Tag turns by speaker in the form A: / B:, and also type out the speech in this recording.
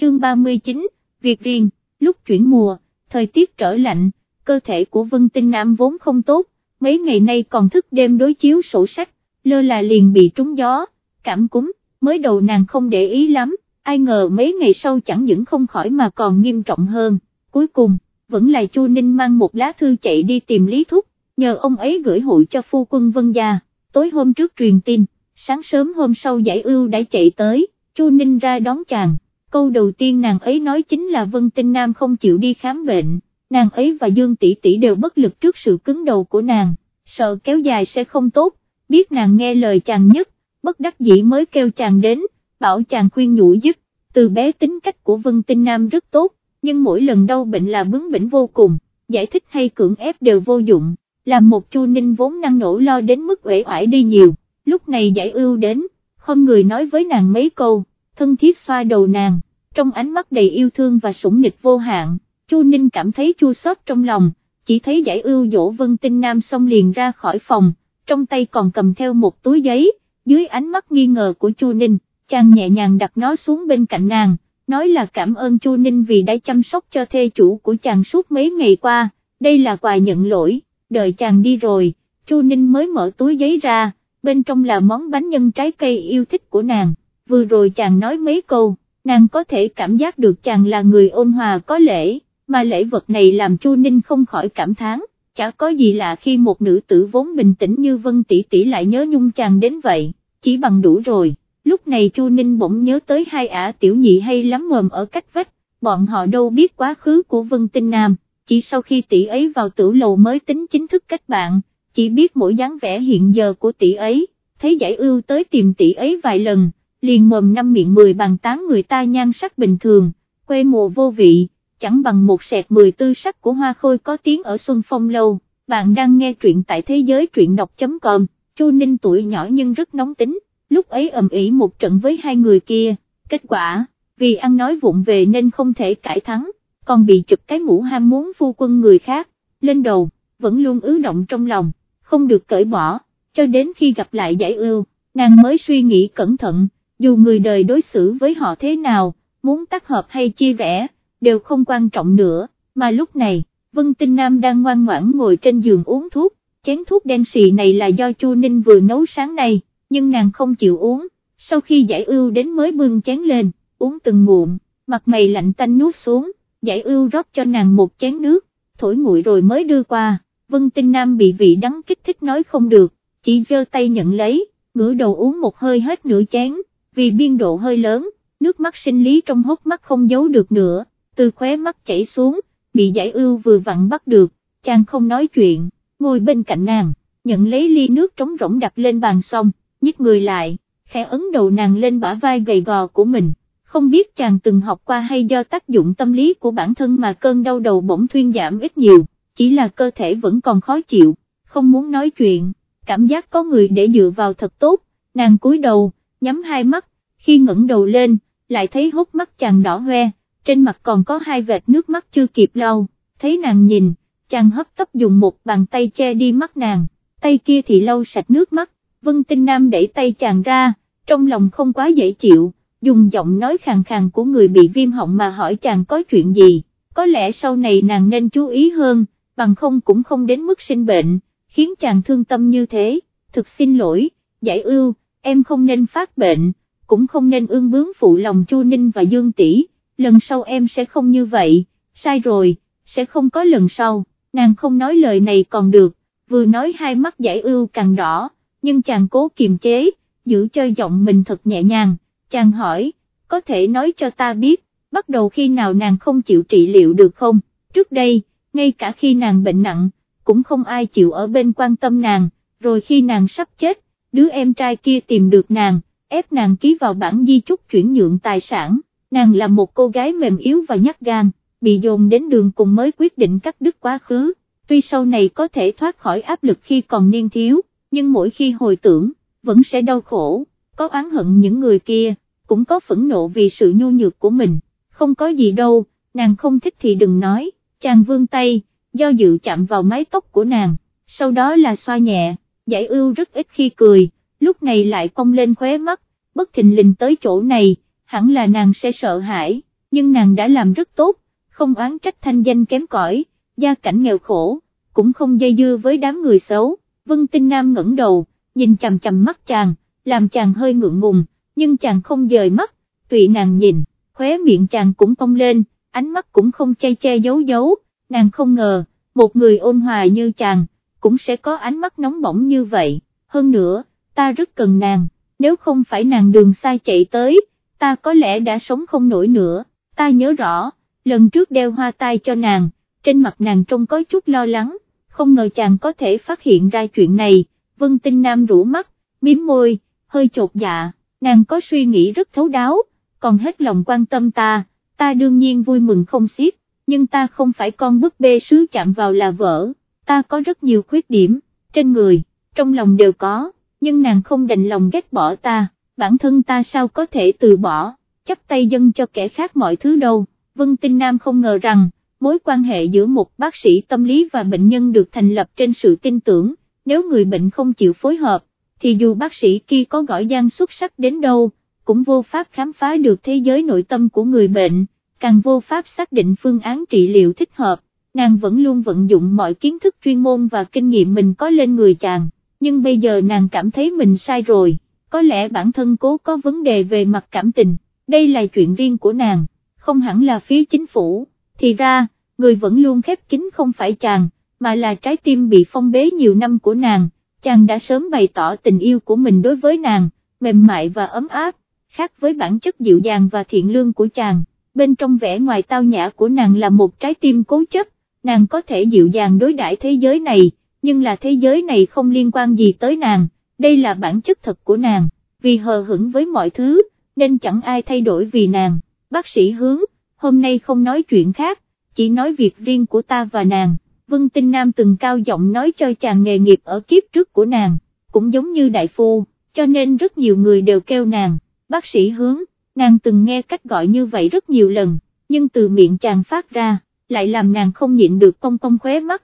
A: chương 39, việc riêng, lúc chuyển mùa, thời tiết trở lạnh, cơ thể của Vân Tinh Nam vốn không tốt, mấy ngày nay còn thức đêm đối chiếu sổ sách, lơ là liền bị trúng gió, cảm cúm, mới đầu nàng không để ý lắm, ai ngờ mấy ngày sau chẳng những không khỏi mà còn nghiêm trọng hơn, cuối cùng, vẫn là Chu Ninh mang một lá thư chạy đi tìm Lý Thúc, nhờ ông ấy gửi hội cho phu quân Vân Gia, tối hôm trước truyền tin, sáng sớm hôm sau giải ưu đã chạy tới, Chu Ninh ra đón chàng, câu đầu tiên nàng ấy nói chính là Vân Tinh Nam không chịu đi khám bệnh, nàng ấy và Dương Tỷ Tỷ đều bất lực trước sự cứng đầu của nàng, sợ kéo dài sẽ không tốt, biết nàng nghe lời chàng nhất, bất đắc dĩ mới kêu chàng đến, bảo chàng khuyên nhủ giúp, từ bé tính cách của Vân Tinh Nam rất tốt, nhưng mỗi lần đau bệnh là bướng bỉnh vô cùng, giải thích hay cưỡng ép đều vô dụng, làm một chu ninh vốn năng nổ lo đến mức uể oải đi nhiều, lúc này giải ưu đến, không người nói với nàng mấy câu, thân thiết xoa đầu nàng, trong ánh mắt đầy yêu thương và sủng nghịch vô hạn, chu ninh cảm thấy chua xót trong lòng, chỉ thấy giải ưu dỗ vân tinh nam xong liền ra khỏi phòng, trong tay còn cầm theo một túi giấy, dưới ánh mắt nghi ngờ của chu ninh, chàng nhẹ nhàng đặt nó xuống bên cạnh nàng, nói là cảm ơn Chu Ninh vì đã chăm sóc cho thê chủ của chàng suốt mấy ngày qua, đây là quà nhận lỗi, đợi chàng đi rồi, Chu Ninh mới mở túi giấy ra, bên trong là món bánh nhân trái cây yêu thích của nàng, vừa rồi chàng nói mấy câu, nàng có thể cảm giác được chàng là người ôn hòa có lễ, mà lễ vật này làm Chu Ninh không khỏi cảm thán, chả có gì lạ khi một nữ tử vốn bình tĩnh như Vân Tỷ Tỷ lại nhớ nhung chàng đến vậy, chỉ bằng đủ rồi. Lúc này Chu Ninh bỗng nhớ tới hai ả tiểu nhị hay lắm mồm ở cách vách, bọn họ đâu biết quá khứ của Vân Tinh Nam, chỉ sau khi tỷ ấy vào tử lầu mới tính chính thức kết bạn, chỉ biết mỗi dáng vẻ hiện giờ của tỷ ấy, thấy giải ưu tới tìm tỷ ấy vài lần, liền mồm năm miệng mười bàn tán người ta nhan sắc bình thường, quê mùa vô vị, chẳng bằng một sẹt mười tư sắc của hoa khôi có tiếng ở Xuân Phong Lâu, bạn đang nghe truyện tại thế giới truyện đọc.com, Chu Ninh tuổi nhỏ nhưng rất nóng tính lúc ấy ầm ĩ một trận với hai người kia, kết quả, vì ăn nói vụng về nên không thể cải thắng, còn bị chụp cái mũ ham muốn phu quân người khác, lên đầu, vẫn luôn ứ động trong lòng, không được cởi bỏ, cho đến khi gặp lại giải ưu, nàng mới suy nghĩ cẩn thận, dù người đời đối xử với họ thế nào, muốn tác hợp hay chia rẽ, đều không quan trọng nữa, mà lúc này, Vân Tinh Nam đang ngoan ngoãn ngồi trên giường uống thuốc, chén thuốc đen xì này là do Chu Ninh vừa nấu sáng nay nhưng nàng không chịu uống, sau khi giải ưu đến mới bưng chén lên, uống từng ngụm, mặt mày lạnh tanh nuốt xuống, giải ưu rót cho nàng một chén nước, thổi nguội rồi mới đưa qua, Vân Tinh Nam bị vị đắng kích thích nói không được, chỉ giơ tay nhận lấy, ngửa đầu uống một hơi hết nửa chén, vì biên độ hơi lớn, nước mắt sinh lý trong hốc mắt không giấu được nữa, từ khóe mắt chảy xuống, bị giải ưu vừa vặn bắt được, chàng không nói chuyện, ngồi bên cạnh nàng, nhận lấy ly nước trống rỗng đặt lên bàn xong, nhích người lại, khẽ ấn đầu nàng lên bả vai gầy gò của mình, không biết chàng từng học qua hay do tác dụng tâm lý của bản thân mà cơn đau đầu bỗng thuyên giảm ít nhiều, chỉ là cơ thể vẫn còn khó chịu, không muốn nói chuyện, cảm giác có người để dựa vào thật tốt, nàng cúi đầu, nhắm hai mắt, khi ngẩng đầu lên, lại thấy hốc mắt chàng đỏ hoe, trên mặt còn có hai vệt nước mắt chưa kịp lau, thấy nàng nhìn, chàng hấp tấp dùng một bàn tay che đi mắt nàng, tay kia thì lau sạch nước mắt, Vân Tinh Nam đẩy tay chàng ra, trong lòng không quá dễ chịu, dùng giọng nói khàn khàn của người bị viêm họng mà hỏi chàng có chuyện gì, có lẽ sau này nàng nên chú ý hơn, bằng không cũng không đến mức sinh bệnh, khiến chàng thương tâm như thế, thực xin lỗi, giải ưu, em không nên phát bệnh, cũng không nên ương bướng phụ lòng Chu Ninh và Dương Tỷ, lần sau em sẽ không như vậy, sai rồi, sẽ không có lần sau, nàng không nói lời này còn được, vừa nói hai mắt giải ưu càng đỏ nhưng chàng cố kiềm chế, giữ cho giọng mình thật nhẹ nhàng, chàng hỏi, có thể nói cho ta biết, bắt đầu khi nào nàng không chịu trị liệu được không, trước đây, ngay cả khi nàng bệnh nặng, cũng không ai chịu ở bên quan tâm nàng, rồi khi nàng sắp chết, đứa em trai kia tìm được nàng, ép nàng ký vào bản di chúc chuyển nhượng tài sản, nàng là một cô gái mềm yếu và nhát gan, bị dồn đến đường cùng mới quyết định cắt đứt quá khứ, tuy sau này có thể thoát khỏi áp lực khi còn niên thiếu nhưng mỗi khi hồi tưởng, vẫn sẽ đau khổ, có oán hận những người kia, cũng có phẫn nộ vì sự nhu nhược của mình, không có gì đâu, nàng không thích thì đừng nói, chàng vươn tay, do dự chạm vào mái tóc của nàng, sau đó là xoa nhẹ, giải ưu rất ít khi cười, lúc này lại cong lên khóe mắt, bất thình lình tới chỗ này, hẳn là nàng sẽ sợ hãi, nhưng nàng đã làm rất tốt, không oán trách thanh danh kém cỏi, gia cảnh nghèo khổ, cũng không dây dưa với đám người xấu, Vân Tinh Nam ngẩng đầu, nhìn chằm chằm mắt chàng, làm chàng hơi ngượng ngùng, nhưng chàng không dời mắt, tùy nàng nhìn, khóe miệng chàng cũng cong lên, ánh mắt cũng không che che giấu giấu, nàng không ngờ, một người ôn hòa như chàng, cũng sẽ có ánh mắt nóng bỏng như vậy, hơn nữa, ta rất cần nàng, nếu không phải nàng đường sai chạy tới, ta có lẽ đã sống không nổi nữa, ta nhớ rõ, lần trước đeo hoa tai cho nàng, trên mặt nàng trông có chút lo lắng, không ngờ chàng có thể phát hiện ra chuyện này, Vân Tinh Nam rũ mắt, miếm môi, hơi chột dạ, nàng có suy nghĩ rất thấu đáo, còn hết lòng quan tâm ta, ta đương nhiên vui mừng không xiết, nhưng ta không phải con búp bê sứ chạm vào là vỡ, ta có rất nhiều khuyết điểm, trên người, trong lòng đều có, nhưng nàng không đành lòng ghét bỏ ta, bản thân ta sao có thể từ bỏ, chấp tay dân cho kẻ khác mọi thứ đâu, Vân Tinh Nam không ngờ rằng, mối quan hệ giữa một bác sĩ tâm lý và bệnh nhân được thành lập trên sự tin tưởng, nếu người bệnh không chịu phối hợp, thì dù bác sĩ kia có giỏi giang xuất sắc đến đâu, cũng vô pháp khám phá được thế giới nội tâm của người bệnh, càng vô pháp xác định phương án trị liệu thích hợp, nàng vẫn luôn vận dụng mọi kiến thức chuyên môn và kinh nghiệm mình có lên người chàng, nhưng bây giờ nàng cảm thấy mình sai rồi, có lẽ bản thân cố có vấn đề về mặt cảm tình, đây là chuyện riêng của nàng, không hẳn là phía chính phủ, thì ra, người vẫn luôn khép kín không phải chàng, mà là trái tim bị phong bế nhiều năm của nàng, chàng đã sớm bày tỏ tình yêu của mình đối với nàng, mềm mại và ấm áp, khác với bản chất dịu dàng và thiện lương của chàng, bên trong vẻ ngoài tao nhã của nàng là một trái tim cố chấp, nàng có thể dịu dàng đối đãi thế giới này, nhưng là thế giới này không liên quan gì tới nàng, đây là bản chất thật của nàng, vì hờ hững với mọi thứ, nên chẳng ai thay đổi vì nàng, bác sĩ hướng, hôm nay không nói chuyện khác, chỉ nói việc riêng của ta và nàng. Vân Tinh Nam từng cao giọng nói cho chàng nghề nghiệp ở kiếp trước của nàng, cũng giống như đại phu, cho nên rất nhiều người đều kêu nàng, bác sĩ hướng, nàng từng nghe cách gọi như vậy rất nhiều lần, nhưng từ miệng chàng phát ra, lại làm nàng không nhịn được cong cong khóe mắt,